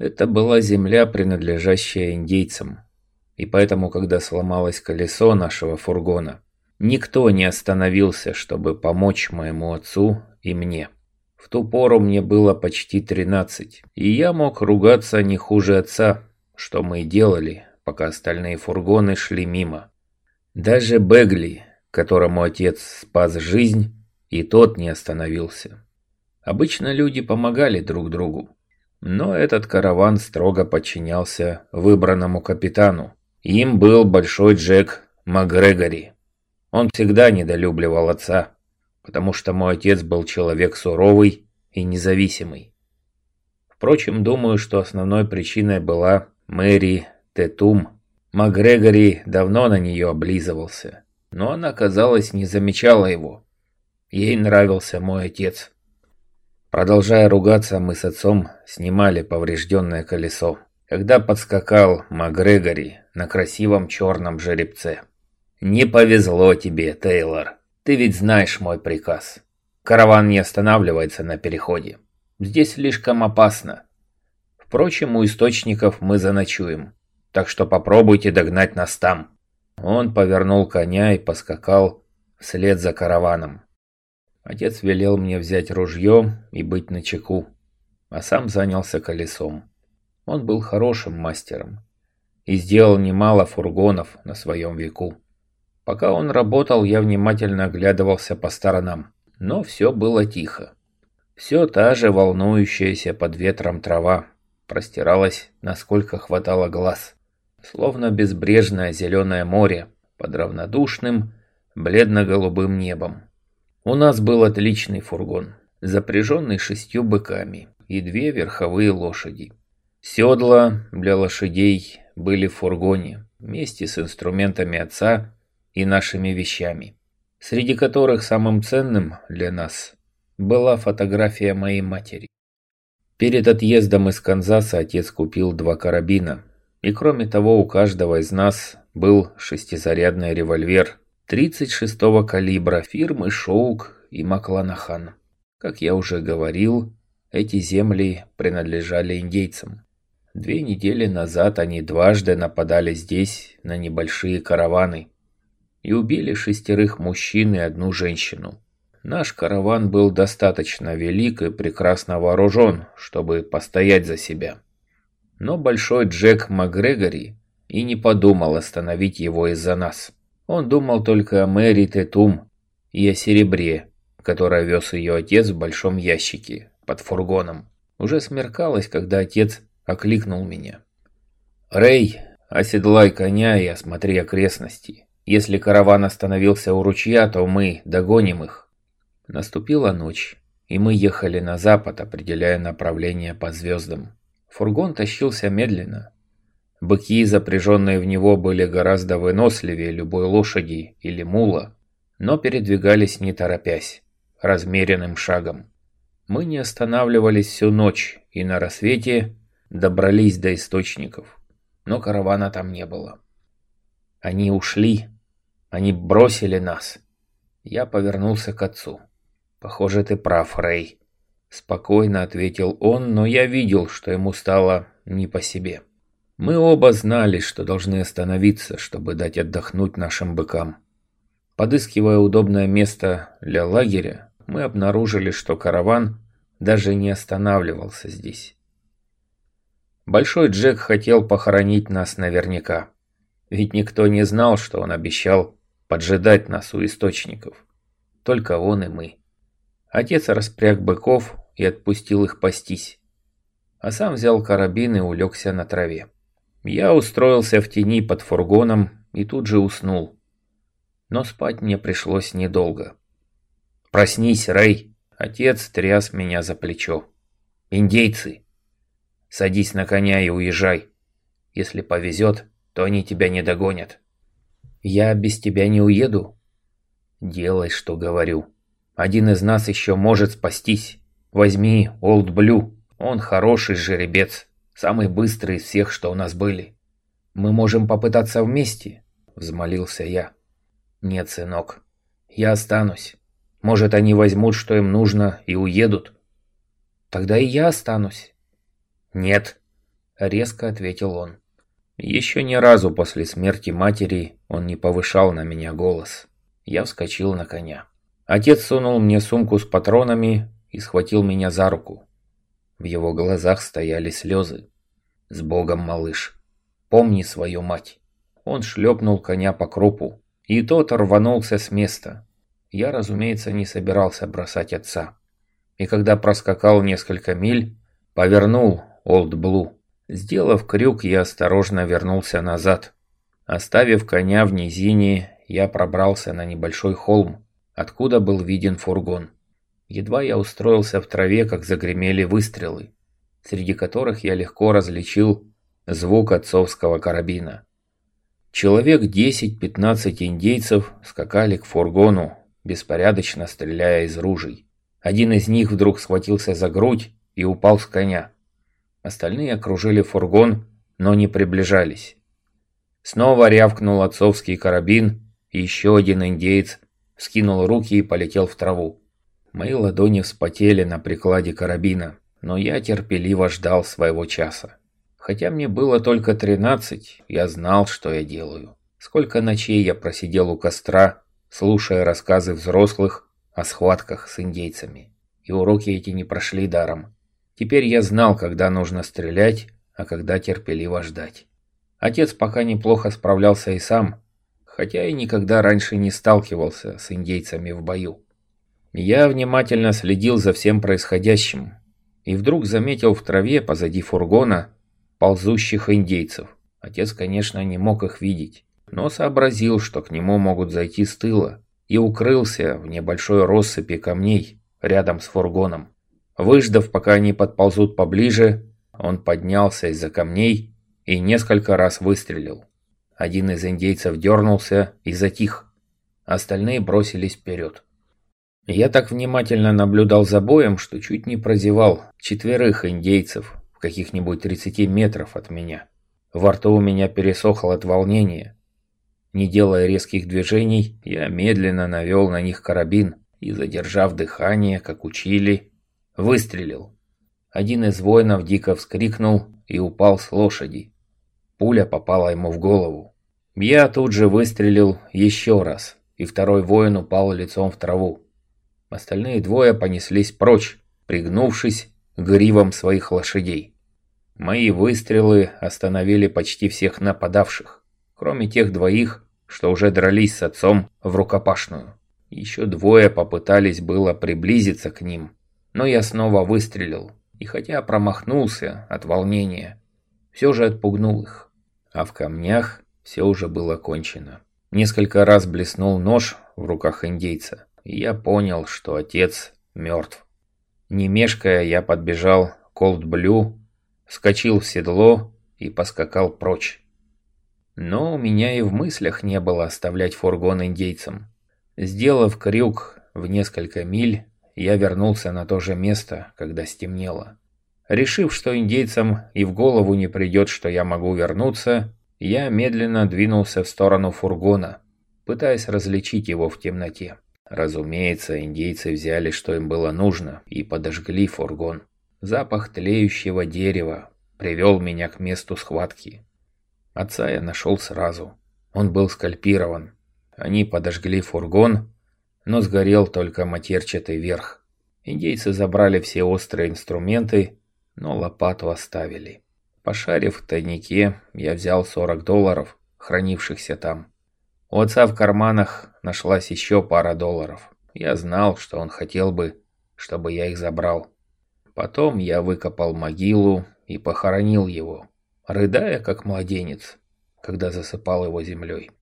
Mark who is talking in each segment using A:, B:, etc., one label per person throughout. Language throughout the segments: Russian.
A: Это была земля, принадлежащая индейцам. И поэтому, когда сломалось колесо нашего фургона, никто не остановился, чтобы помочь моему отцу и мне. В ту пору мне было почти 13, и я мог ругаться не хуже отца, что мы и делали, пока остальные фургоны шли мимо. Даже Бегли, которому отец спас жизнь, и тот не остановился. Обычно люди помогали друг другу, но этот караван строго подчинялся выбранному капитану. Им был Большой Джек МакГрегори. Он всегда недолюбливал отца, потому что мой отец был человек суровый и независимый. Впрочем, думаю, что основной причиной была Мэри Тетум. МакГрегори давно на нее облизывался, но она, казалось, не замечала его. Ей нравился мой отец. Продолжая ругаться, мы с отцом снимали поврежденное колесо, когда подскакал МакГрегори на красивом черном жеребце. «Не повезло тебе, Тейлор», ты ведь знаешь мой приказ. Караван не останавливается на переходе. Здесь слишком опасно. Впрочем, у источников мы заночуем. Так что попробуйте догнать нас там. Он повернул коня и поскакал вслед за караваном. Отец велел мне взять ружье и быть начеку, а сам занялся колесом. Он был хорошим мастером и сделал немало фургонов на своем веку. Пока он работал, я внимательно оглядывался по сторонам, но все было тихо. Все та же волнующаяся под ветром трава простиралась, насколько хватало глаз, словно безбрежное зеленое море под равнодушным, бледно-голубым небом. У нас был отличный фургон, запряженный шестью быками и две верховые лошади. Седла для лошадей были в фургоне вместе с инструментами отца и нашими вещами, среди которых самым ценным для нас была фотография моей матери. Перед отъездом из Канзаса отец купил два карабина, и кроме того у каждого из нас был шестизарядный револьвер 36-го калибра фирмы Шоук и Макланахан. Как я уже говорил, эти земли принадлежали индейцам. Две недели назад они дважды нападали здесь на небольшие караваны, и убили шестерых мужчин и одну женщину. Наш караван был достаточно велик и прекрасно вооружен, чтобы постоять за себя. Но большой Джек МакГрегори и не подумал остановить его из-за нас. Он думал только о Мэри Тетум и о серебре, которое вез ее отец в большом ящике под фургоном. Уже смеркалось, когда отец окликнул меня. «Рэй, оседлай коня и осмотри окрестности. Если караван остановился у ручья, то мы догоним их. Наступила ночь, и мы ехали на запад, определяя направление по звездам. Фургон тащился медленно. Быки, запряженные в него, были гораздо выносливее любой лошади или мула, но передвигались не торопясь, размеренным шагом. Мы не останавливались всю ночь и на рассвете добрались до источников, но каравана там не было. Они ушли, они бросили нас. Я повернулся к отцу. Похоже, ты прав, Рэй. Спокойно ответил он, но я видел, что ему стало не по себе. Мы оба знали, что должны остановиться, чтобы дать отдохнуть нашим быкам. Подыскивая удобное место для лагеря, мы обнаружили, что караван даже не останавливался здесь. Большой Джек хотел похоронить нас наверняка, ведь никто не знал, что он обещал поджидать нас у источников. Только он и мы. Отец распряг быков и отпустил их пастись. А сам взял карабин и улегся на траве. Я устроился в тени под фургоном и тут же уснул. Но спать мне пришлось недолго. «Проснись, Рэй!» Отец тряс меня за плечо. «Индейцы! Садись на коня и уезжай. Если повезет, то они тебя не догонят». Я без тебя не уеду. Делай, что говорю. Один из нас еще может спастись. Возьми Олд Блю. Он хороший жеребец. Самый быстрый из всех, что у нас были. Мы можем попытаться вместе, взмолился я. Нет, сынок. Я останусь. Может, они возьмут, что им нужно, и уедут. Тогда и я останусь. Нет. резко ответил он. Еще ни разу после смерти матери он не повышал на меня голос. Я вскочил на коня. Отец сунул мне сумку с патронами и схватил меня за руку. В его глазах стояли слезы. «С Богом, малыш! Помни свою мать!» Он шлепнул коня по крупу, и тот рванулся с места. Я, разумеется, не собирался бросать отца. И когда проскакал несколько миль, повернул Олд Блу. Сделав крюк, я осторожно вернулся назад. Оставив коня в низине, я пробрался на небольшой холм, откуда был виден фургон. Едва я устроился в траве, как загремели выстрелы, среди которых я легко различил звук отцовского карабина. Человек 10-15 индейцев скакали к фургону, беспорядочно стреляя из ружей. Один из них вдруг схватился за грудь и упал с коня. Остальные окружили фургон, но не приближались. Снова рявкнул отцовский карабин, и еще один индеец скинул руки и полетел в траву. Мои ладони вспотели на прикладе карабина, но я терпеливо ждал своего часа. Хотя мне было только тринадцать, я знал, что я делаю. Сколько ночей я просидел у костра, слушая рассказы взрослых о схватках с индейцами. И уроки эти не прошли даром. Теперь я знал, когда нужно стрелять, а когда терпеливо ждать. Отец пока неплохо справлялся и сам, хотя и никогда раньше не сталкивался с индейцами в бою. Я внимательно следил за всем происходящим и вдруг заметил в траве позади фургона ползущих индейцев. Отец, конечно, не мог их видеть, но сообразил, что к нему могут зайти с тыла, и укрылся в небольшой россыпи камней рядом с фургоном. Выждав, пока они подползут поближе, он поднялся из-за камней и несколько раз выстрелил. Один из индейцев дернулся и затих. Остальные бросились вперед. Я так внимательно наблюдал за боем, что чуть не прозевал четверых индейцев, каких-нибудь 30 метров от меня. Во рту у меня пересохло от волнения. Не делая резких движений, я медленно навел на них карабин и, задержав дыхание, как учили, выстрелил. Один из воинов дико вскрикнул и упал с лошади. Пуля попала ему в голову. Я тут же выстрелил еще раз, и второй воин упал лицом в траву. Остальные двое понеслись прочь, пригнувшись гривам своих лошадей. Мои выстрелы остановили почти всех нападавших, кроме тех двоих, что уже дрались с отцом в рукопашную. Еще двое попытались было приблизиться к ним, но я снова выстрелил, и хотя промахнулся от волнения, все же отпугнул их. А в камнях все уже было кончено. Несколько раз блеснул нож в руках индейца, и я понял, что отец мертв. Не мешкая, я подбежал к Олд Блю, вскочил в седло и поскакал прочь. Но у меня и в мыслях не было оставлять фургон индейцам. Сделав крюк в несколько миль, я вернулся на то же место, когда стемнело. Решив, что индейцам и в голову не придет, что я могу вернуться, я медленно двинулся в сторону фургона, пытаясь различить его в темноте. Разумеется, индейцы взяли, что им было нужно, и подожгли фургон. Запах тлеющего дерева привел меня к месту схватки. Отца я нашел сразу. Он был скальпирован. Они подожгли фургон, но сгорел только матерчатый верх. Индейцы забрали все острые инструменты, но лопату оставили. Пошарив в тайнике, я взял 40 долларов, хранившихся там. У отца в карманах нашлась еще пара долларов. Я знал, что он хотел бы, чтобы я их забрал. Потом я выкопал могилу и похоронил его, рыдая как младенец, когда засыпал его землей.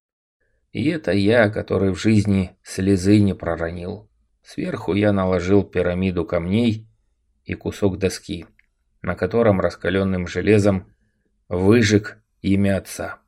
A: И это я, который в жизни слезы не проронил. Сверху я наложил пирамиду камней и кусок доски, на котором раскаленным железом выжег имя отца.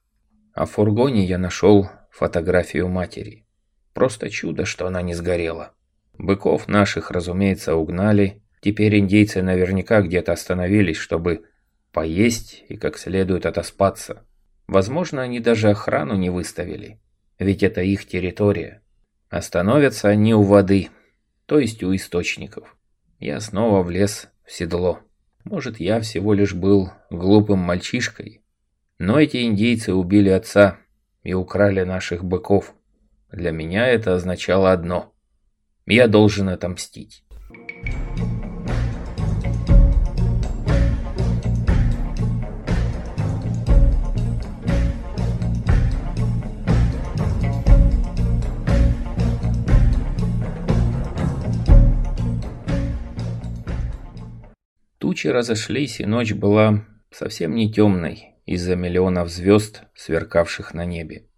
A: А в фургоне я нашел фотографию матери. Просто чудо, что она не сгорела. Быков наших, разумеется, угнали. Теперь индейцы наверняка где-то остановились, чтобы поесть и как следует отоспаться. Возможно, они даже охрану не выставили, ведь это их территория. Остановятся они у воды, то есть у источников. Я снова влез в седло. Может, я всего лишь был глупым мальчишкой, но эти индейцы убили отца и украли наших быков. Для меня это означало одно – я должен отомстить. Тучи разошлись, и ночь была совсем не темной из-за миллионов звезд, сверкавших на небе.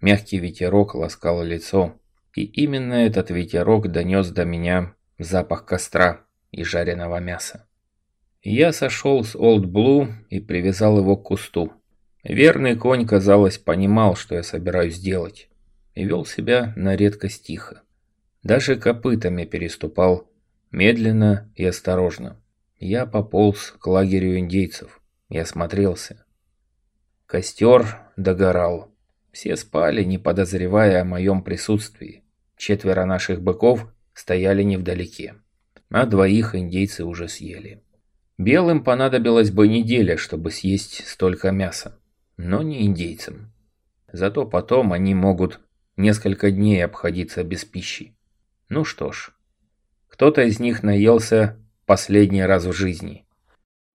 A: Мягкий ветерок ласкал лицо, и именно этот ветерок донес до меня запах костра и жареного мяса. Я сошел с Олд Блу и привязал его к кусту. Верный конь, казалось, понимал, что я собираюсь делать, и вел себя на редкость тихо. Даже копытами переступал медленно и осторожно. Я пополз к лагерю индейцев и осмотрелся. Костер догорал. Все спали, не подозревая о моем присутствии. Четверо наших быков стояли невдалеке, а двоих индейцы уже съели. Белым понадобилась бы неделя, чтобы съесть столько мяса, но не индейцам. Зато потом они могут несколько дней обходиться без пищи. Ну что ж, кто-то из них наелся последний раз в жизни.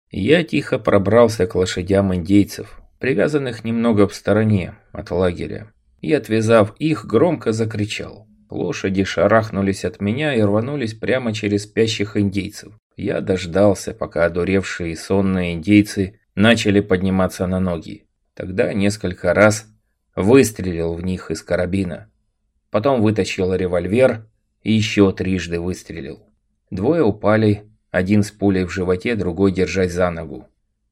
A: Я тихо пробрался к лошадям индейцев, привязанных немного в стороне от лагеря, и, отвязав их, громко закричал. Лошади шарахнулись от меня и рванулись прямо через спящих индейцев. Я дождался, пока одуревшие и сонные индейцы начали подниматься на ноги. Тогда несколько раз выстрелил в них из карабина. Потом вытащил револьвер и еще трижды выстрелил. Двое упали один с пулей в животе, другой держась за ногу.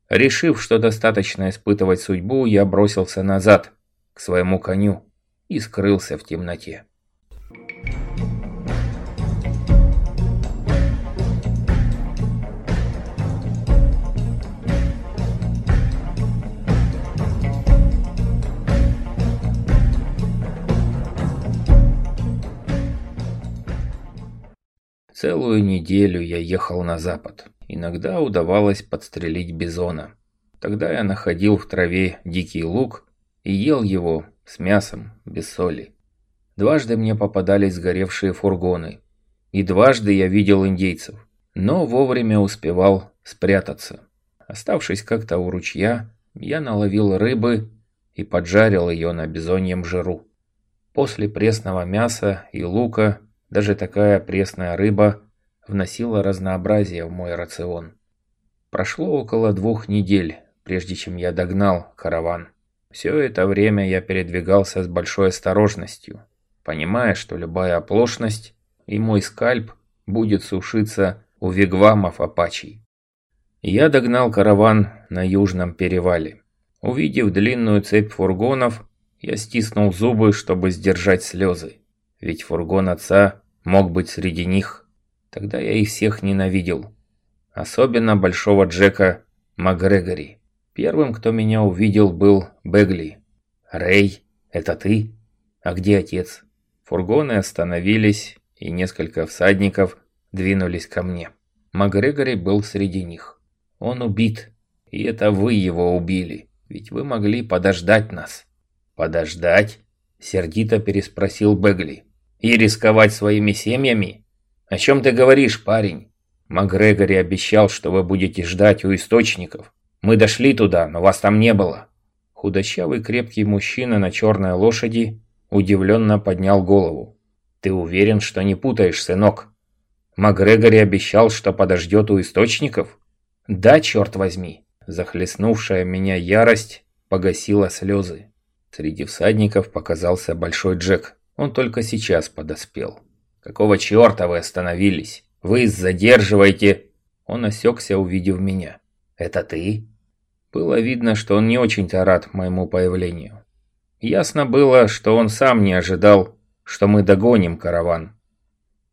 A: Решив, что достаточно испытывать судьбу, я бросился назад, к своему коню, и скрылся в темноте. Целую неделю я ехал на запад. Иногда удавалось подстрелить бизона. Тогда я находил в траве дикий лук и ел его с мясом, без соли. Дважды мне попадались сгоревшие фургоны. И дважды я видел индейцев, но вовремя успевал спрятаться. Оставшись как-то у ручья, я наловил рыбы и поджарил ее на бизоньем жиру. После пресного мяса и лука даже такая пресная рыба вносила разнообразие в мой рацион. Прошло около двух недель, прежде чем я догнал караван. Все это время я передвигался с большой осторожностью, понимая, что любая оплошность и мой скальп будет сушиться у вигвамов апачей. Я догнал караван на южном перевале. Увидев длинную цепь фургонов, я стиснул зубы, чтобы сдержать слезы. Ведь фургон отца мог быть среди них. Тогда я их всех ненавидел. Особенно большого Джека МакГрегори. Первым, кто меня увидел, был Бегли. «Рэй, это ты? А где отец?» Фургоны остановились, и несколько всадников двинулись ко мне. МакГрегори был среди них. Он убит, и это вы его убили, ведь вы могли подождать нас. «Подождать?» – сердито переспросил Бегли. И рисковать своими семьями? О чем ты говоришь, парень? МакГрегори обещал, что вы будете ждать у источников. Мы дошли туда, но вас там не было. Худощавый крепкий мужчина на черной лошади удивленно поднял голову. Ты уверен, что не путаешь, сынок? МакГрегори обещал, что подождет у источников? Да, черт возьми. Захлестнувшая меня ярость погасила слезы. Среди всадников показался Большой Джек. Он только сейчас подоспел. «Какого черта вы остановились? Вы задерживаете...» Он осекся, увидев меня. «Это ты?» Было видно, что он не очень-то рад моему появлению. Ясно было, что он сам не ожидал, что мы догоним караван.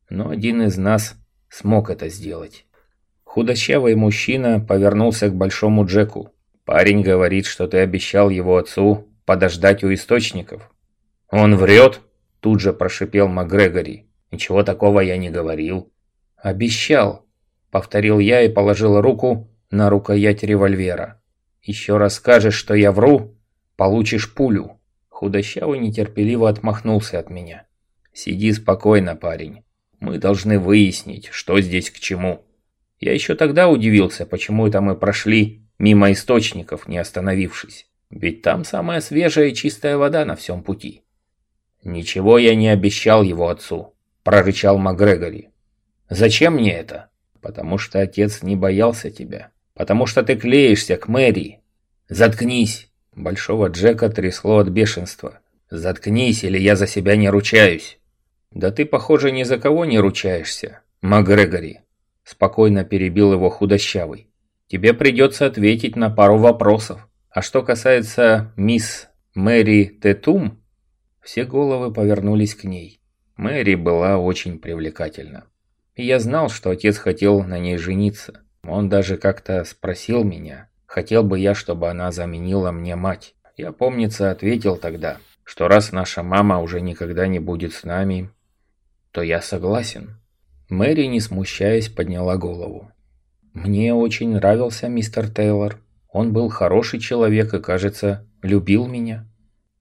A: Но один из нас смог это сделать. Худощавый мужчина повернулся к большому Джеку. «Парень говорит, что ты обещал его отцу подождать у источников». «Он врет?» Тут же прошипел МакГрегори. «Ничего такого я не говорил». «Обещал», — повторил я и положил руку на рукоять револьвера. «Еще раз скажешь, что я вру, получишь пулю». Худощавый нетерпеливо отмахнулся от меня. «Сиди спокойно, парень. Мы должны выяснить, что здесь к чему». Я еще тогда удивился, почему это мы прошли мимо источников, не остановившись. Ведь там самая свежая и чистая вода на всем пути. «Ничего я не обещал его отцу», – прорычал МакГрегори. «Зачем мне это?» «Потому что отец не боялся тебя. Потому что ты клеишься к Мэри. Заткнись!» Большого Джека трясло от бешенства. «Заткнись, или я за себя не ручаюсь!» «Да ты, похоже, ни за кого не ручаешься, МакГрегори!» Спокойно перебил его худощавый. «Тебе придется ответить на пару вопросов. А что касается мисс Мэри Тетум, все головы повернулись к ней. Мэри была очень привлекательна. И я знал, что отец хотел на ней жениться. Он даже как-то спросил меня, хотел бы я, чтобы она заменила мне мать. Я, помнится, ответил тогда, что раз наша мама уже никогда не будет с нами, то я согласен. Мэри, не смущаясь, подняла голову. «Мне очень нравился мистер Тейлор. Он был хороший человек и, кажется, любил меня».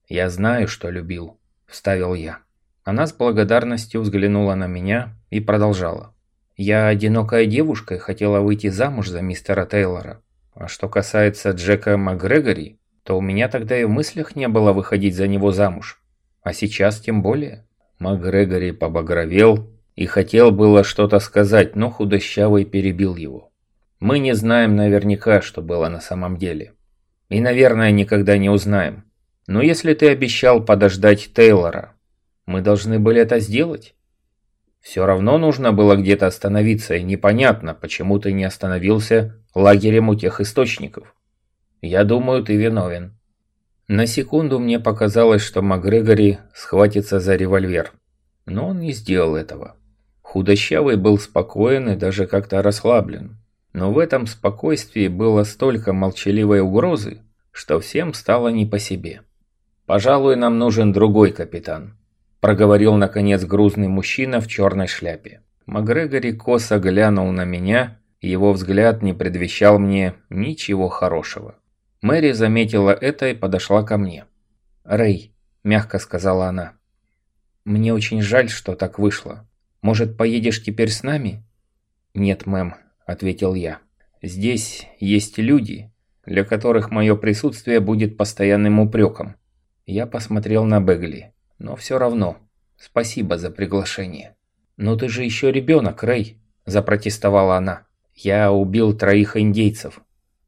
A: «Я знаю, что любил», – вставил я. Она с благодарностью взглянула на меня и продолжала. «Я одинокая девушка и хотела выйти замуж за мистера Тейлора. А что касается Джека МакГрегори, то у меня тогда и в мыслях не было выходить за него замуж. А сейчас тем более». МакГрегори побагровел и хотел было что-то сказать, но худощавый перебил его. «Мы не знаем наверняка, что было на самом деле. И, наверное, никогда не узнаем. Но если ты обещал подождать Тейлора, мы должны были это сделать. Все равно нужно было где-то остановиться, и непонятно, почему ты не остановился лагерем у тех источников. Я думаю, ты виновен. На секунду мне показалось, что МакГрегори схватится за револьвер. Но он не сделал этого. Худощавый был спокоен и даже как-то расслаблен. Но в этом спокойствии было столько молчаливой угрозы, что всем стало не по себе. «Пожалуй, нам нужен другой капитан», – проговорил наконец грузный мужчина в черной шляпе. Макгрегори косо глянул на меня, и его взгляд не предвещал мне ничего хорошего. Мэри заметила это и подошла ко мне. «Рэй», – мягко сказала она, – «мне очень жаль, что так вышло. Может, поедешь теперь с нами?» «Нет, мэм», – ответил я. «Здесь есть люди, для которых мое присутствие будет постоянным упреком. Я посмотрел на Бегли. Но все равно. Спасибо за приглашение. «Но ты же еще ребенок, Рэй», – запротестовала она. «Я убил троих индейцев.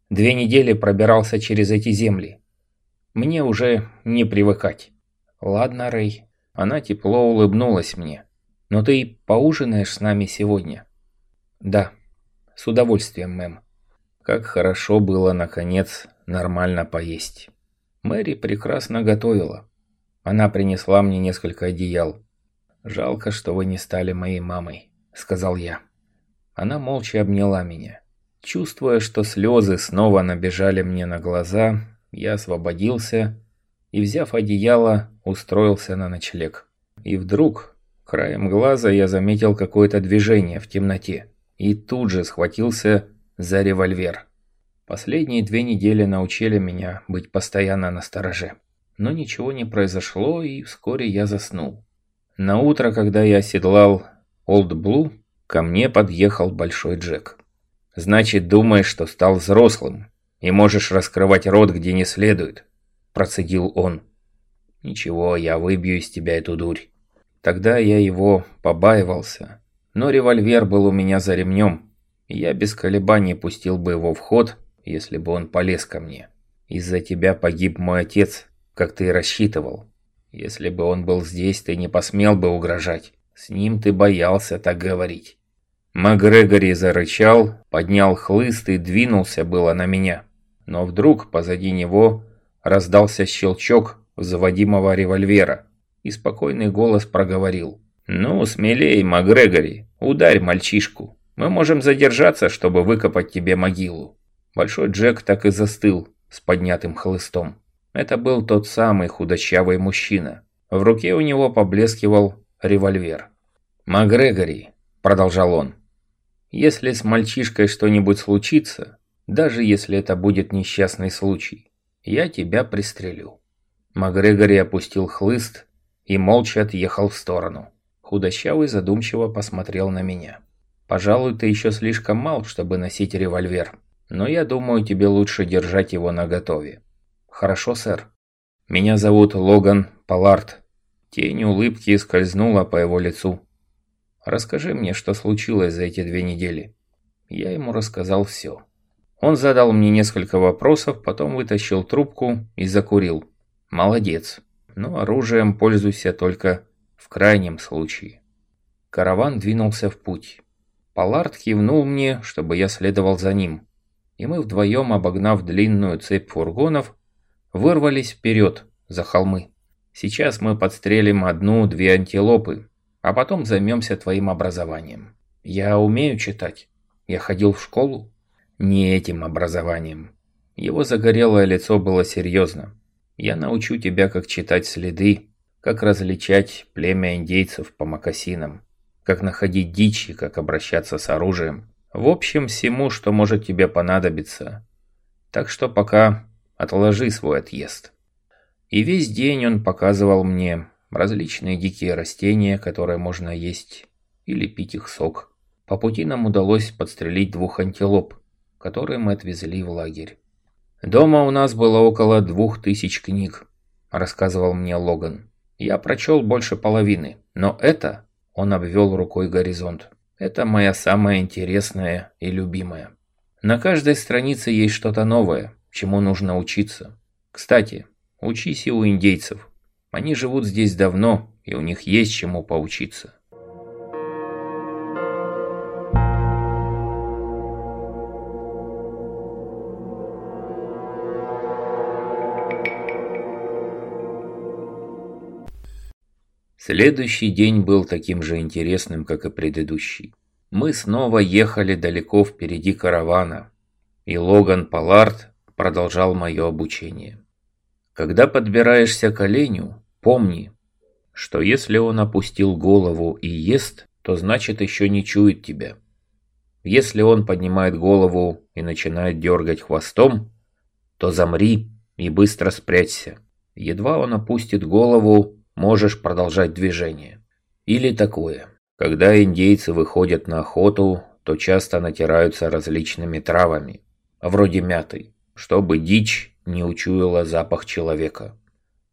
A: Две недели пробирался через эти земли. Мне уже не привыкать». «Ладно, Рэй». Она тепло улыбнулась мне. «Но ты поужинаешь с нами сегодня?» «Да, с удовольствием, мэм». Как хорошо было, наконец, нормально поесть. Мэри прекрасно готовила. Она принесла мне несколько одеял. «Жалко, что вы не стали моей мамой», — сказал я. Она молча обняла меня. Чувствуя, что слезы снова набежали мне на глаза, я освободился и, взяв одеяло, устроился на ночлег. И вдруг, краем глаза, я заметил какое-то движение в темноте и тут же схватился за револьвер. Последние две недели научили меня быть постоянно на стороже. Но ничего не произошло, и вскоре я заснул. На утро, когда я оседлал Олд Блу, ко мне подъехал Большой Джек. «Значит, думаешь, что стал взрослым и можешь раскрывать рот, где не следует?» – процедил он. «Ничего, я выбью из тебя эту дурь». Тогда я его побаивался, но револьвер был у меня за ремнем, и я без колебаний пустил бы его в ход – если бы он полез ко мне. Из-за тебя погиб мой отец, как ты и рассчитывал. Если бы он был здесь, ты не посмел бы угрожать. С ним ты боялся так говорить». Макгрегори зарычал, поднял хлыст и двинулся было на меня. Но вдруг позади него раздался щелчок заводимого револьвера, и спокойный голос проговорил. «Ну, смелей, Макгрегори, ударь мальчишку. Мы можем задержаться, чтобы выкопать тебе могилу». Большой Джек так и застыл с поднятым хлыстом. Это был тот самый худощавый мужчина. В руке у него поблескивал револьвер. «Макгрегори», – продолжал он, – «если с мальчишкой что-нибудь случится, Даже если это будет несчастный случай, я тебя пристрелю». Макгрегори опустил хлыст и молча отъехал в сторону. Худощавый задумчиво посмотрел на меня. «Пожалуй, ты еще слишком мал, чтобы носить револьвер, но я думаю, тебе лучше держать его наготове». «Хорошо, сэр. Меня зовут Логан Палард». Тень улыбки скользнула по его лицу. «Расскажи мне, что случилось за эти две недели». Я ему рассказал все. Он задал мне несколько вопросов, потом вытащил трубку и закурил. Молодец. Но оружием пользуйся только в крайнем случае. Караван двинулся в путь. Палард кивнул мне, чтобы я следовал за ним. И мы вдвоем, обогнав длинную цепь фургонов, вырвались вперед, за холмы. Сейчас мы подстрелим одну-две антилопы, а потом займемся твоим образованием. Я умею читать. Я ходил в школу. Не этим образованием. Его загорелое лицо было серьезно. Я научу тебя, как читать следы, как различать племя индейцев по мокасинам, как находить дичь и как обращаться с оружием. В общем, всему, что может тебе понадобиться. Так что пока отложи свой отъезд. И весь день он показывал мне различные дикие растения, которые можно есть, или пить их сок. По пути нам удалось подстрелить двух антилоп, которые мы отвезли в лагерь. «Дома у нас было около двух тысяч книг», – рассказывал мне Логан. «Я прочел больше половины, но это...» – он обвел рукой горизонт. «Это моя самая интересная и любимая. На каждой странице есть что-то новое, чему нужно учиться. Кстати, учись и у индейцев. Они живут здесь давно, и у них есть чему поучиться». Следующий день был таким же интересным, как и предыдущий. Мы снова ехали далеко впереди каравана, и Логан Палард продолжал мое обучение. Когда подбираешься к оленю, помни, что если он опустил голову и ест, то значит еще не чует тебя. Если он поднимает голову и начинает дергать хвостом, то замри и быстро спрячься. Едва он опустит голову, можешь продолжать движение. Или такое. Когда индейцы выходят на охоту, то часто натираются различными травами, вроде мяты, чтобы дичь не учуяла запах человека.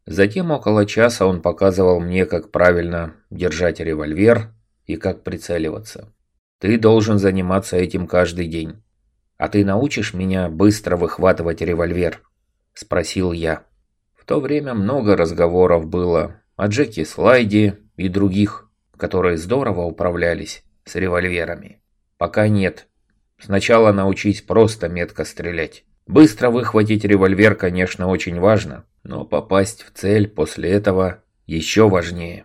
A: Затем около часа он показывал мне, как правильно держать револьвер и как прицеливаться. Ты должен заниматься этим каждый день. А ты научишь меня быстро выхватывать револьвер? Спросил я. В то время много разговоров было о Джеке Слайде и других, которые здорово управлялись с револьверами. Пока нет. Сначала научись просто метко стрелять. Быстро выхватить револьвер, конечно, очень важно, но попасть в цель после этого еще важнее.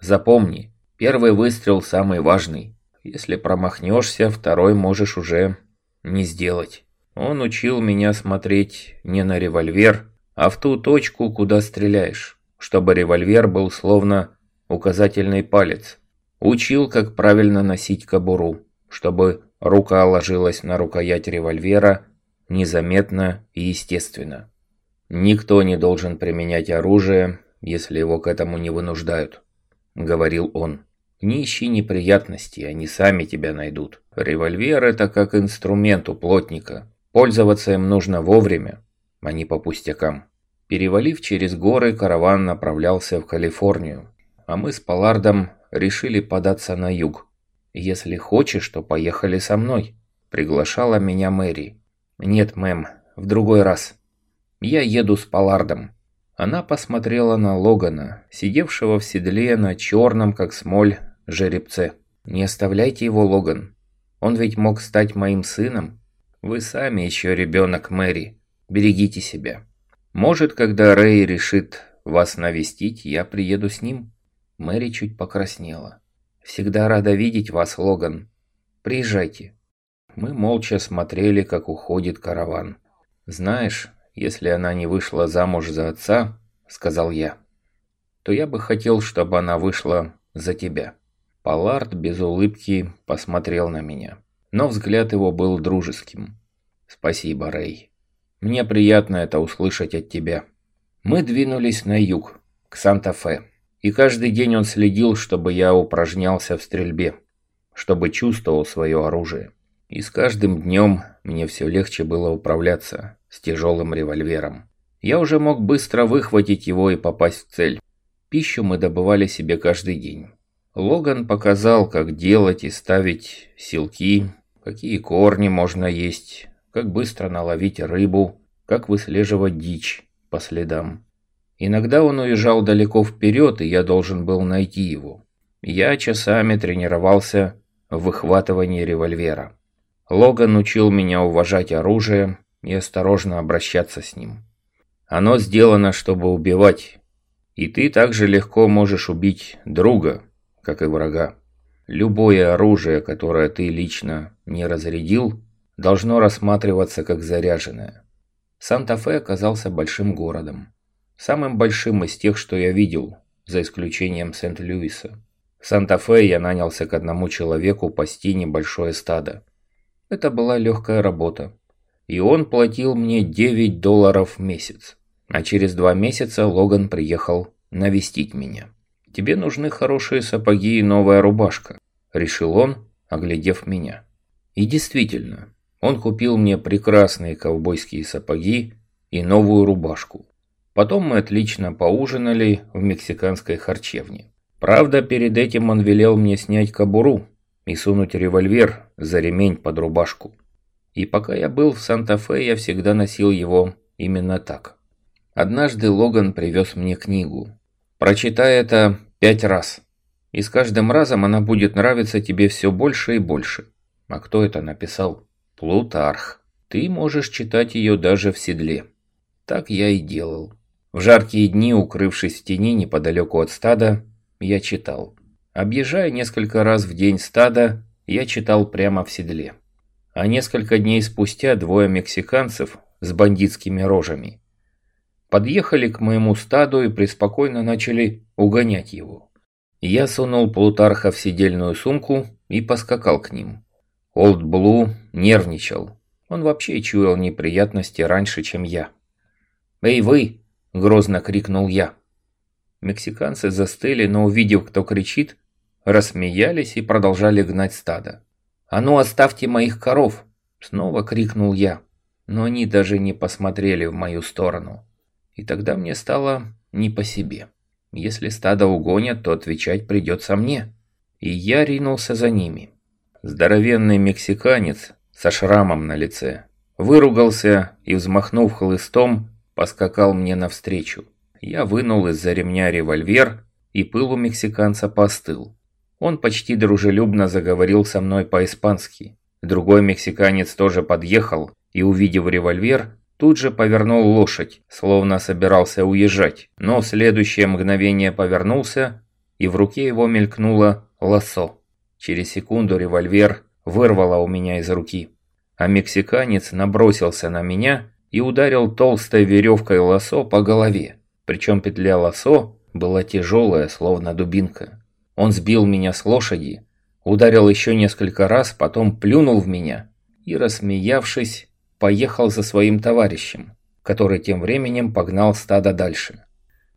A: Запомни, первый выстрел самый важный. Если промахнешься, второй можешь уже не сделать. Он учил меня смотреть не на револьвер, а в ту точку, куда стреляешь чтобы револьвер был словно указательный палец. Учил, как правильно носить кобуру, чтобы рука ложилась на рукоять револьвера незаметно и естественно. Никто не должен применять оружие, если его к этому не вынуждают, говорил он. Не ищи неприятностей, они сами тебя найдут. Револьвер это как инструмент у плотника. Пользоваться им нужно вовремя, а не по пустякам. Перевалив через горы, караван направлялся в Калифорнию, а мы с Палардом решили податься на юг. «Если хочешь, то поехали со мной», – приглашала меня Мэри. «Нет, мэм, в другой раз. Я еду с Палардом». Она посмотрела на Логана, сидевшего в седле на черном, как смоль, жеребце. «Не оставляйте его, Логан. Он ведь мог стать моим сыном. Вы сами еще ребенок, Мэри. Берегите себя». Может, когда Рэй решит вас навестить, я приеду с ним?» Мэри чуть покраснела. «Всегда рада видеть вас, Логан. Приезжайте». Мы молча смотрели, как уходит караван. «Знаешь, если она не вышла замуж за отца, — сказал я, — то я бы хотел, чтобы она вышла за тебя». Палард без улыбки посмотрел на меня, но взгляд его был дружеским. Спасибо, Рэй. Мне приятно это услышать от тебя. Мы двинулись на юг, к Санта-Фе. И каждый день он следил, чтобы я упражнялся в стрельбе, чтобы чувствовал свое оружие. И с каждым днем мне все легче было управляться с тяжелым револьвером. Я уже мог быстро выхватить его и попасть в цель. Пищу мы добывали себе каждый день. Логан показал, как делать и ставить силки, какие корни можно есть, как быстро наловить рыбу, как выслеживать дичь по следам. Иногда он уезжал далеко вперед, и я должен был найти его. Я часами тренировался в выхватывании револьвера. Логан учил меня уважать оружие и осторожно обращаться с ним. Оно сделано, чтобы убивать, и ты также легко можешь убить друга, как и врага. Любое оружие, которое ты лично не разрядил, должно рассматриваться как заряженное. Санта-Фе оказался большим городом. Самым большим из тех, что я видел, за исключением Сент-Луиса. В Санта-Фе я нанялся к одному человеку пасти небольшое стадо. Это была легкая работа. И он платил мне 9 долларов в месяц. А через два месяца Логан приехал навестить меня. «Тебе нужны хорошие сапоги и новая рубашка», – решил он, оглядев меня. И действительно, он купил мне прекрасные ковбойские сапоги и новую рубашку. Потом мы отлично поужинали в мексиканской харчевне. Правда, перед этим он велел мне снять кобуру и сунуть револьвер за ремень под рубашку. И пока я был в Санта-Фе, я всегда носил его именно так. Однажды Логан привез мне книгу. Прочитай это пять раз. И с каждым разом она будет нравиться тебе все больше и больше. А кто это написал? Плутарх. Ты можешь читать ее даже в седле. Так я и делал. В жаркие дни, укрывшись в тени неподалеку от стада, я читал. Объезжая несколько раз в день стада, я читал прямо в седле. А несколько дней спустя двое мексиканцев с бандитскими рожами подъехали к моему стаду и преспокойно начали угонять его. Я сунул Плутарха в сидельную сумку и поскакал к ним. Олд Блу нервничал. Он вообще чуял неприятности раньше, чем я. «Эй, вы!» – грозно крикнул я. Мексиканцы застыли, но увидев, кто кричит, рассмеялись и продолжали гнать стадо. «А ну, оставьте моих коров!» – снова крикнул я. Но они даже не посмотрели в мою сторону. И тогда мне стало не по себе. Если стадо угонят, то отвечать придется мне. И я ринулся за ними. Здоровенный мексиканец со шрамом на лице выругался и, взмахнув хлыстом, поскакал мне навстречу. Я вынул из-за ремня револьвер, и пыл у мексиканца постыл. Он почти дружелюбно заговорил со мной по-испански. Другой мексиканец тоже подъехал и, увидев револьвер, Тут же повернул лошадь, словно собирался уезжать, но в следующее мгновение повернулся, и в руке его мелькнуло лассо. Через секунду револьвер вырвало у меня из руки, а мексиканец набросился на меня и ударил толстой веревкой лассо по голове. Причем петля лассо была тяжелая, словно дубинка. Он сбил меня с лошади, ударил еще несколько раз, потом плюнул в меня и, рассмеявшись, поехал за своим товарищем, который тем временем погнал стадо дальше.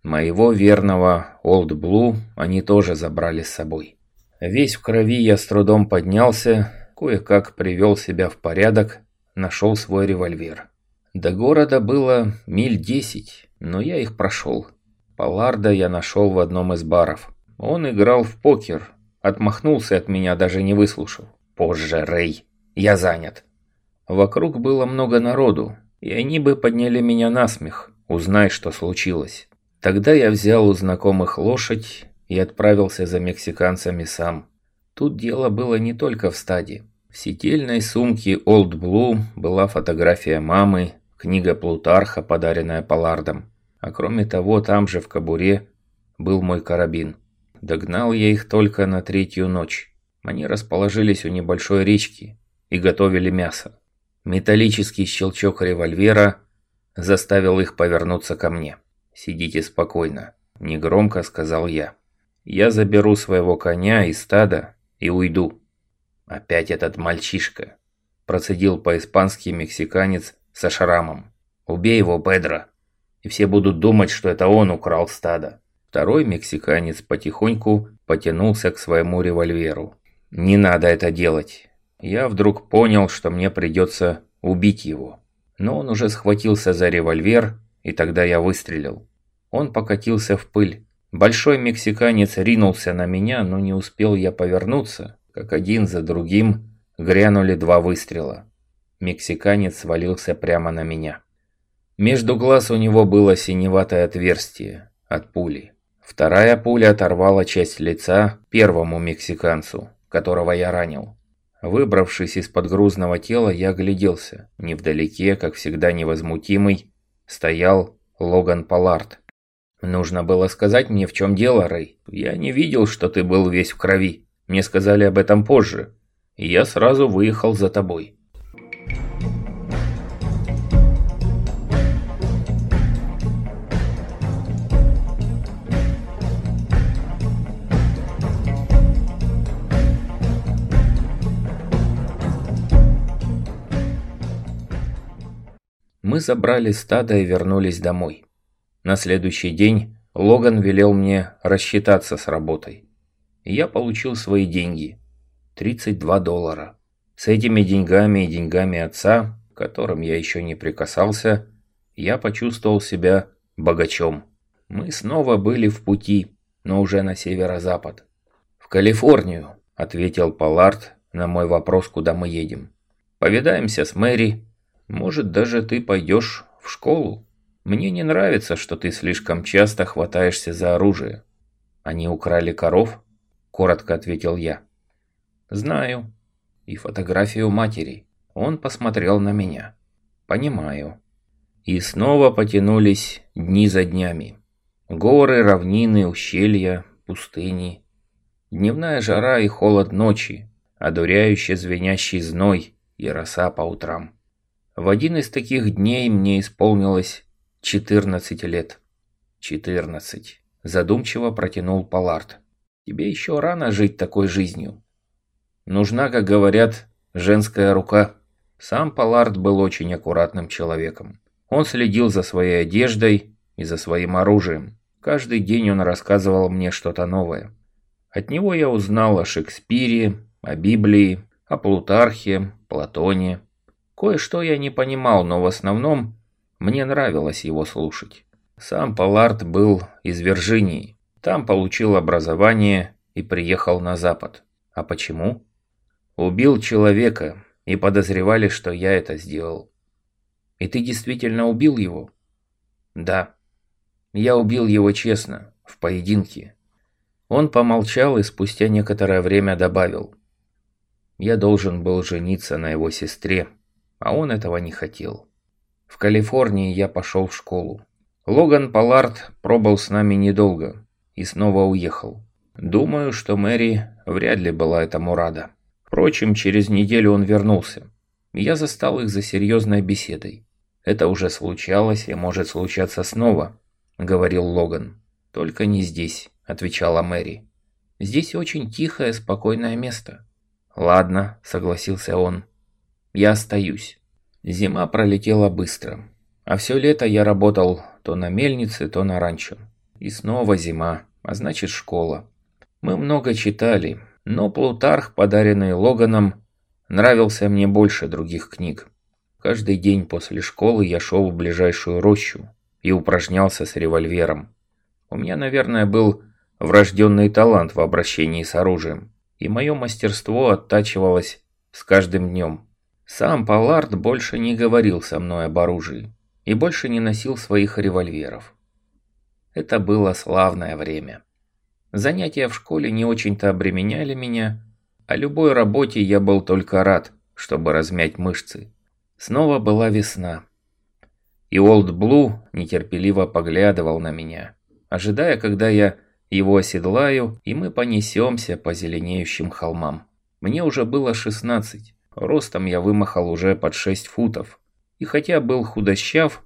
A: Моего верного Олд Блу они тоже забрали с собой. Весь в крови я с трудом поднялся, кое-как привел себя в порядок, нашел свой револьвер. До города было миль десять, но я их прошел. Паларда я нашел в одном из баров. Он играл в покер, отмахнулся от меня, даже не выслушал. Позже, Рэй, я занят. Вокруг было много народу, и они бы подняли меня на смех, узнай, что случилось. Тогда я взял у знакомых лошадь и отправился за мексиканцами сам. Тут дело было не только в стаде. В сетельной сумке Old Blue была фотография мамы, книга Плутарха, подаренная Палардом. А кроме того, там же в кобуре был мой карабин. Догнал я их только на третью ночь. Они расположились у небольшой речки и готовили мясо. Металлический щелчок револьвера заставил их повернуться ко мне. «Сидите спокойно», – негромко сказал я. «Я заберу своего коня и стада и уйду». Опять этот мальчишка. процедил по-испански мексиканец со шрамом. «Убей его, Педро, и все будут думать, что это он украл стадо». Второй мексиканец потихоньку потянулся к своему револьверу. «Не надо это делать». Я вдруг понял, что мне придется убить его. Но он уже схватился за револьвер, и тогда я выстрелил. Он покатился в пыль. Большой мексиканец ринулся на меня, но не успел я повернуться, как один за другим грянули два выстрела. Мексиканец свалился прямо на меня. Между глаз у него было синеватое отверстие от пули. Вторая пуля оторвала часть лица первому мексиканцу, которого я ранил. Выбравшись из-под грузного тела, я огляделся. Невдалеке, как всегда невозмутимый, стоял Логан Палард. «Нужно было сказать мне, в чем дело, Рэй. Я не видел, что ты был весь в крови. Мне сказали об этом позже. И я сразу выехал за тобой». Мы забрали стадо и вернулись домой. На следующий день Логан велел мне рассчитаться с работой. Я получил свои деньги. 32 доллара. С этими деньгами и деньгами отца, которым я еще не прикасался, я почувствовал себя богачом. Мы снова были в пути, но уже на северо-запад. «В Калифорнию», — ответил Палард на мой вопрос, куда мы едем. «Повидаемся с Мэри. Может, даже ты пойдешь в школу?» Мне не нравится, что ты слишком часто хватаешься за оружие. Они украли коров? Коротко ответил я. Знаю. И фотографию матери. Он посмотрел на меня. Понимаю. И снова потянулись дни за днями. Горы, равнины, ущелья, пустыни. Дневная жара и холод ночи, одуряющий звенящий зной и роса по утрам. В один из таких дней мне исполнилось 14 лет. 14. Задумчиво протянул Палард. Тебе еще рано жить такой жизнью. Нужна, как говорят, женская рука. Сам Палард был очень аккуратным человеком. Он следил за своей одеждой и за своим оружием. Каждый день он рассказывал мне что-то новое. От него я узнал о Шекспире, о Библии, о Плутархе, Платоне. Кое-что я не понимал, но в основном мне нравилось его слушать. Сам Палард был из Вирджинии. Там получил образование и приехал на Запад. А почему? Убил человека и подозревали, что я это сделал. И ты действительно убил его? Да. Я убил его честно, в поединке. Он помолчал и спустя некоторое время добавил. Я должен был жениться на его сестре, а он этого не хотел. В Калифорнии я пошел в школу. Логан Палард пробыл с нами недолго и снова уехал. Думаю, что Мэри вряд ли была этому рада. Впрочем, через неделю он вернулся. Я застал их за серьезной беседой. «Это уже случалось и может случаться снова», — говорил Логан. «Только не здесь», — отвечала Мэри. «Здесь очень тихое, спокойное место». «Ладно», — согласился он. «Я остаюсь». Зима пролетела быстро. А все лето я работал то на мельнице, то на ранчо. И снова зима, а значит школа. Мы много читали, но Плутарх, подаренный Логаном, нравился мне больше других книг. Каждый день после школы я шел в ближайшую рощу и упражнялся с револьвером. У меня, наверное, был врожденный талант в обращении с оружием, и мое мастерство оттачивалось с каждым днем. Сам Палард больше не говорил со мной об оружии и больше не носил своих револьверов. Это было славное время. Занятия в школе не очень-то обременяли меня, а любой работе я был только рад, чтобы размять мышцы. Снова была весна. И Олд Блу нетерпеливо поглядывал на меня, ожидая, когда я его оседлаю, и мы понесемся по зеленеющим холмам. Мне уже было шестнадцать. Ростом я вымахал уже под 6 футов. И хотя был худощав,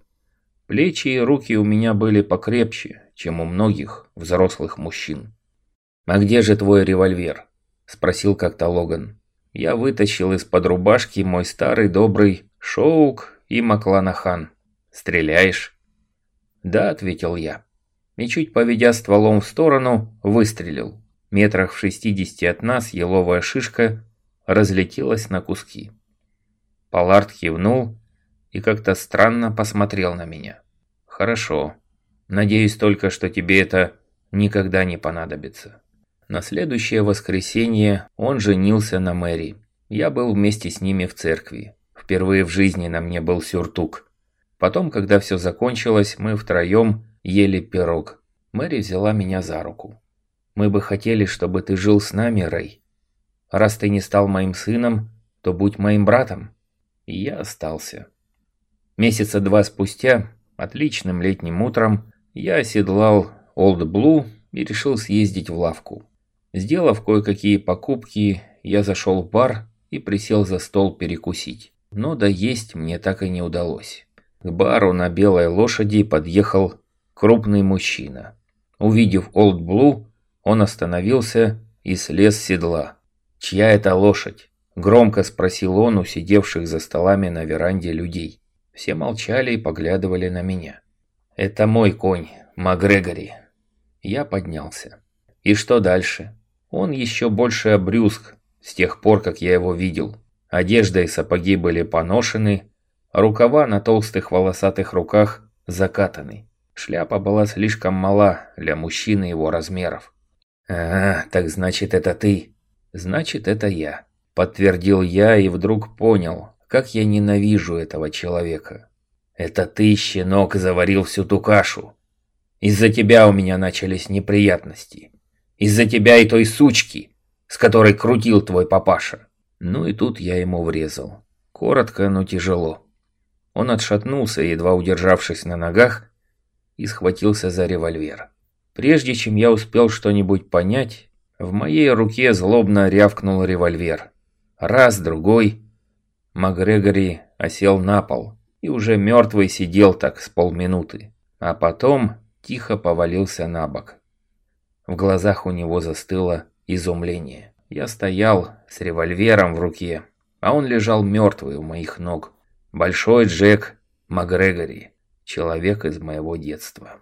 A: плечи и руки у меня были покрепче, чем у многих взрослых мужчин. «А где же твой револьвер?» – спросил как-то Логан. Я вытащил из-под рубашки мой старый добрый Шоук и Макланахан. «Стреляешь?» «Да», — ответил я. И чуть поведя стволом в сторону, выстрелил. Метрах в шестидесяти от нас еловая шишка разлетелась на куски. Палард кивнул и как-то странно посмотрел на меня. «Хорошо. Надеюсь только, что тебе это никогда не понадобится». На следующее воскресенье он женился на Мэри. Я был вместе с ними в церкви. Впервые в жизни на мне был сюртук. Потом, когда все закончилось, мы втроем ели пирог. Мэри взяла меня за руку. «Мы бы хотели, чтобы ты жил с нами, Рэй. Раз ты не стал моим сыном, то будь моим братом». И я остался. Месяца два спустя, отличным летним утром, я оседлал Олд Блу и решил съездить в лавку. Сделав кое-какие покупки, я зашел в бар и присел за стол перекусить. Но доесть мне так и не удалось. К бару на белой лошади подъехал крупный мужчина. Увидев Олд Блу, он остановился и слез с седла. «Чья это лошадь?» – громко спросил он у сидевших за столами на веранде людей. Все молчали и поглядывали на меня. «Это мой конь, Макгрегори». Я поднялся. «И что дальше?» Он еще больше обрюзг с тех пор, как я его видел. Одежда и сапоги были поношены, рукава на толстых волосатых руках закатаны. Шляпа была слишком мала для мужчины его размеров. «А, так значит это ты?» «Значит это я», – подтвердил я и вдруг понял, как я ненавижу этого человека. «Это ты, щенок, заварил всю ту кашу. Из-за тебя у меня начались неприятности. Из-за тебя и той сучки, с которой крутил твой папаша. Ну и тут я ему врезал. Коротко, но тяжело. Он отшатнулся, едва удержавшись на ногах, и схватился за револьвер. Прежде чем я успел что-нибудь понять, в моей руке злобно рявкнул револьвер. Раз, другой. Макгрегори осел на пол и уже мертвый сидел так с полминуты, а потом тихо повалился на бок. В глазах у него застыло изумление. Я стоял с револьвером в руке, а он лежал мертвый у моих ног. Большой Джек Макгрегори, человек из моего детства.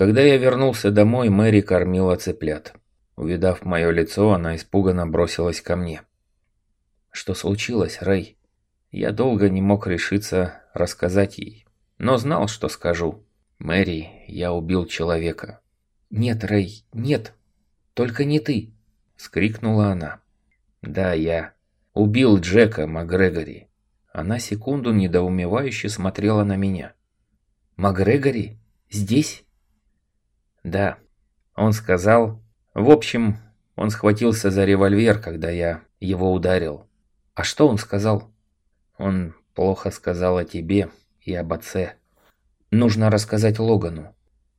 A: Когда я вернулся домой, Мэри кормила цыплят. Увидав мое лицо, она испуганно бросилась ко мне. «Что случилось, Рэй?» Я долго не мог решиться рассказать ей, но знал, что скажу. «Мэри, я убил человека». «Нет, Рэй, нет, только не ты!» – скрикнула она. «Да, я. Убил Джека Макгрегори». Она секунду недоумевающе смотрела на меня. «Макгрегори? Здесь?» Да, он сказал... В общем, он схватился за револьвер, когда я его ударил. А что он сказал? Он плохо сказал о тебе и об отце. Нужно рассказать Логану.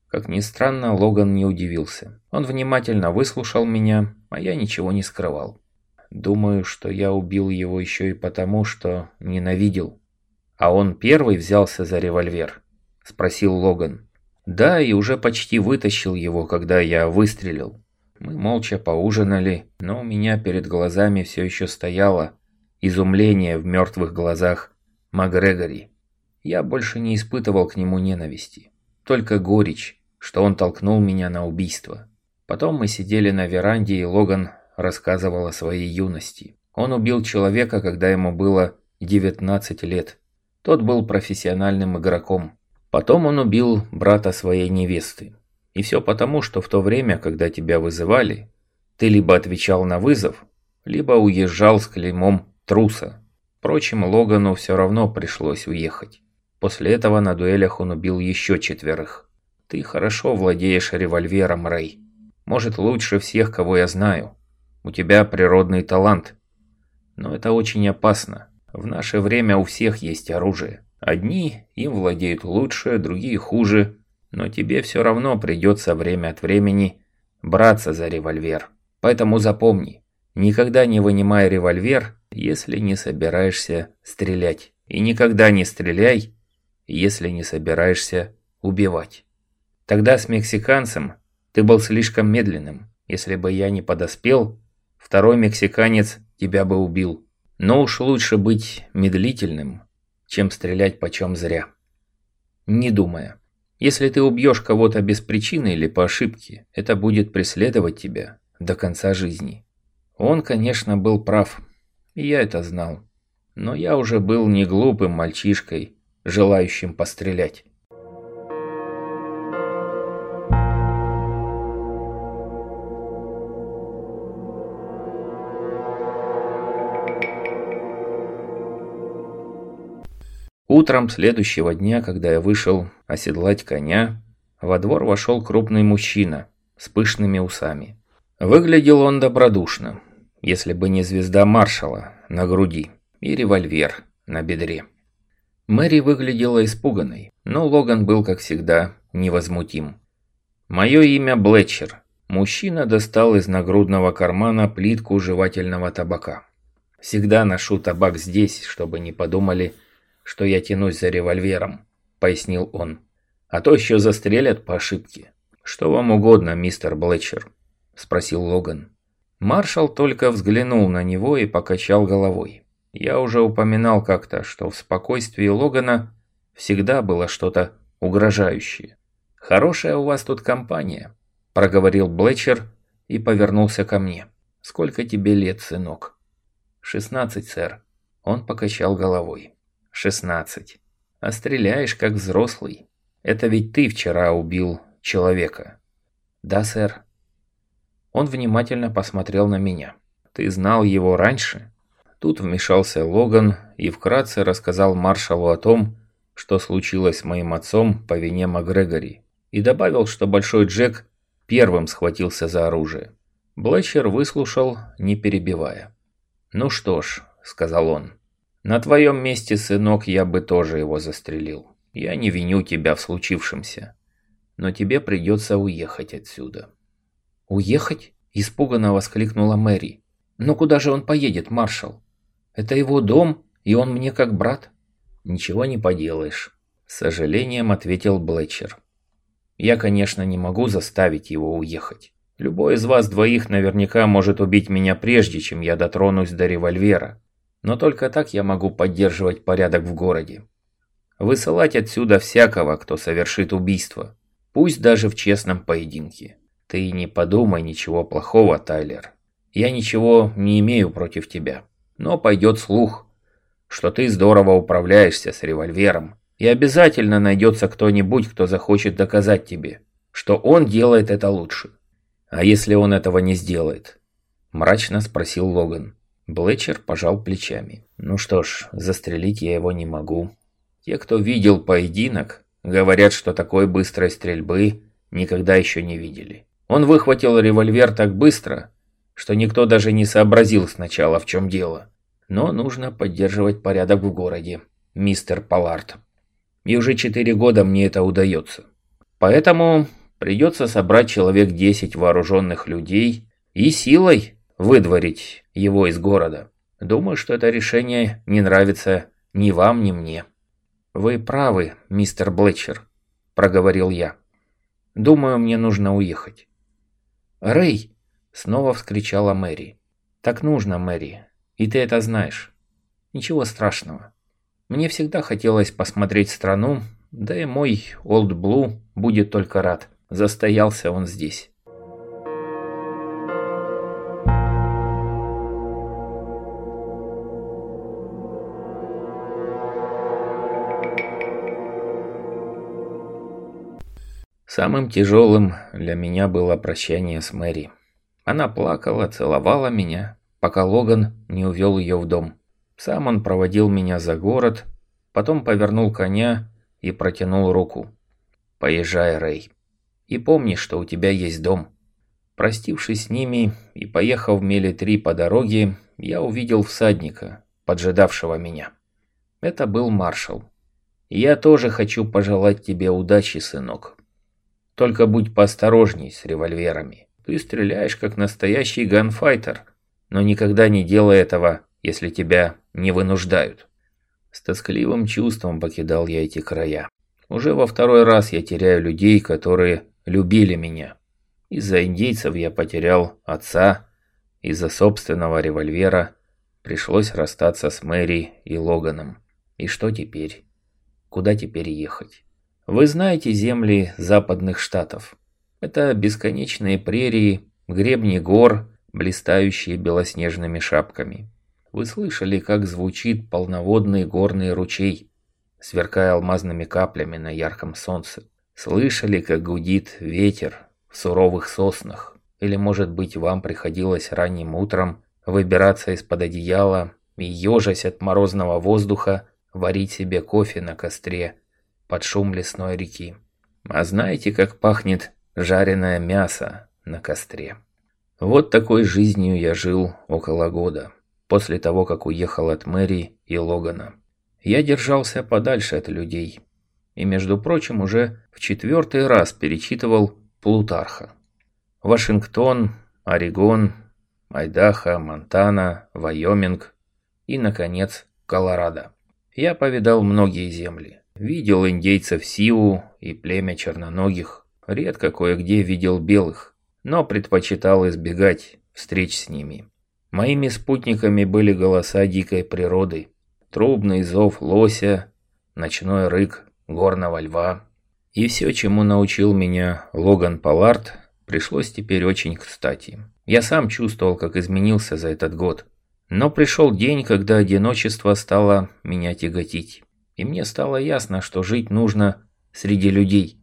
A: Как ни странно, Логан не удивился. Он внимательно выслушал меня, а я ничего не скрывал. Думаю, что я убил его еще и потому, что ненавидел. А он первый взялся за револьвер? Спросил Логан. Да, и уже почти вытащил его, когда я выстрелил. Мы молча поужинали, но у меня перед глазами все еще стояло изумление в мертвых глазах Макгрегори. Я больше не испытывал к нему ненависти, только горечь, что он толкнул меня на убийство. Потом мы сидели на веранде, и Логан рассказывал о своей юности. Он убил человека, когда ему было 19 лет. Тот был профессиональным игроком. Потом он убил брата своей невесты. И все потому, что в то время, когда тебя вызывали, ты либо отвечал на вызов, либо уезжал с клеймом труса. Впрочем, Логану все равно пришлось уехать. После этого на дуэлях он убил еще четверых. Ты хорошо владеешь револьвером, Рэй. Может, лучше всех, кого я знаю. У тебя природный талант. Но это очень опасно. В наше время у всех есть оружие. Одни им владеют лучше, другие хуже, но тебе все равно придется время от времени браться за револьвер. Поэтому запомни, никогда не вынимай револьвер, если не собираешься стрелять. И никогда не стреляй, если не собираешься убивать. Тогда с мексиканцем ты был слишком медленным. Если бы я не подоспел, второй мексиканец тебя бы убил. Но уж лучше быть медлительным, чем стрелять почем зря. Не думая. Если ты убьешь кого-то без причины или по ошибке, это будет преследовать тебя до конца жизни. Он, конечно, был прав, и я это знал. Но я уже был не глупым мальчишкой, желающим пострелять. Утром следующего дня, когда я вышел оседлать коня, во двор вошел крупный мужчина с пышными усами. Выглядел он добродушно, если бы не звезда маршала на груди и револьвер на бедре. Мэри выглядела испуганной, но Логан был, как всегда, невозмутим. «Мое имя Блетчер». Мужчина достал из нагрудного кармана плитку жевательного табака. «Всегда ношу табак здесь, чтобы не подумали, что я тянусь за револьвером», — пояснил он. «А то еще застрелят по ошибке». «Что вам угодно, мистер Блетчер?» — спросил Логан. Маршал только взглянул на него и покачал головой. Я уже упоминал как-то, что в спокойствии Логана всегда было что-то угрожающее. «Хорошая у вас тут компания», – проговорил Блетчер и повернулся ко мне. «Сколько тебе лет, сынок?» «Шестнадцать, сэр». Он покачал головой. «Шестнадцать. А стреляешь, как взрослый. Это ведь ты вчера убил человека». «Да, сэр». Он внимательно посмотрел на меня. «Ты знал его раньше?» Тут вмешался Логан и вкратце рассказал маршалу о том, что случилось с моим отцом по вине Макгрегори, и добавил, что Большой Джек первым схватился за оружие. Блэчер выслушал, не перебивая. «Ну что ж», — сказал он, — «на твоем месте, сынок, я бы тоже его застрелил. Я не виню тебя в случившемся, но тебе придется уехать отсюда». «Уехать?» – испуганно воскликнула Мэри. «Но куда же он поедет, маршал? Это его дом, и он мне как брат». «Ничего не поделаешь», – с сожалением ответил Блэчер. «Я, конечно, не могу заставить его уехать. Любой из вас двоих наверняка может убить меня прежде, чем я дотронусь до револьвера. Но только так я могу поддерживать порядок в городе. Высылать отсюда всякого, кто совершит убийство, пусть даже в честном поединке. Ты не подумай ничего плохого, Тайлер. Я ничего не имею против тебя. Но пойдет слух, что ты здорово управляешься с револьвером. И обязательно найдется кто-нибудь, кто захочет доказать тебе, что он делает это лучше. А если он этого не сделает? Мрачно спросил Логан. Блэчер пожал плечами. Ну что ж, застрелить я его не могу. Те, кто видел поединок, говорят, что такой быстрой стрельбы никогда еще не видели. Он выхватил револьвер так быстро, что никто даже не сообразил сначала, в чем дело. Но нужно поддерживать порядок в городе, мистер Палард. И уже четыре года мне это удается. Поэтому придется собрать человек 10 вооруженных людей и силой выдворить его из города. Думаю, что это решение не нравится ни вам, ни мне. «Вы правы, мистер Блетчер», – проговорил я. «Думаю, мне нужно уехать». «Рэй!» – снова вскричала Мэри. «Так нужно, Мэри, и ты это знаешь. Ничего страшного. Мне всегда хотелось посмотреть страну, да и мой Олд Блу будет только рад. Застоялся он здесь». Самым тяжелым для меня было прощание с Мэри. Она плакала, целовала меня, пока Логан не увел ее в дом. Сам он проводил меня за город, потом повернул коня и протянул руку. «Поезжай, Рэй. И помни, что у тебя есть дом». Простившись с ними и поехав мили три по дороге, я увидел всадника, поджидавшего меня. Это был маршал. «Я тоже хочу пожелать тебе удачи, сынок», только будь поосторожней с револьверами. Ты стреляешь как настоящий ганфайтер, но никогда не делай этого, если тебя не вынуждают. С тоскливым чувством покидал я эти края. Уже во второй раз я теряю людей, которые любили меня. Из-за индейцев я потерял отца, из-за собственного револьвера пришлось расстаться с Мэри и Логаном. И что теперь? Куда теперь ехать? Вы знаете земли западных штатов. Это бесконечные прерии, гребни гор, блистающие белоснежными шапками. Вы слышали, как звучит полноводный горный ручей, сверкая алмазными каплями на ярком солнце. Слышали, как гудит ветер в суровых соснах. Или, может быть, вам приходилось ранним утром выбираться из-под одеяла и, ежась от морозного воздуха, варить себе кофе на костре под шум лесной реки. А знаете, как пахнет жареное мясо на костре? Вот такой жизнью я жил около года после того, как уехал от Мэри и Логана. Я держался подальше от людей. И, между прочим, уже в четвертый раз перечитывал Плутарха. Вашингтон, Орегон, Айдахо, Монтана, Вайоминг и, наконец, Колорадо. Я повидал многие земли. Видел индейцев Сиу и племя черноногих. Редко кое-где видел белых, но предпочитал избегать встреч с ними. Моими спутниками были голоса дикой природы, трубный зов лося, ночной рык горного льва. И все, чему научил меня Логан Палард, пришлось теперь очень кстати. Я сам чувствовал, как изменился за этот год. Но пришел день, когда одиночество стало меня тяготить. И мне стало ясно, что жить нужно среди людей.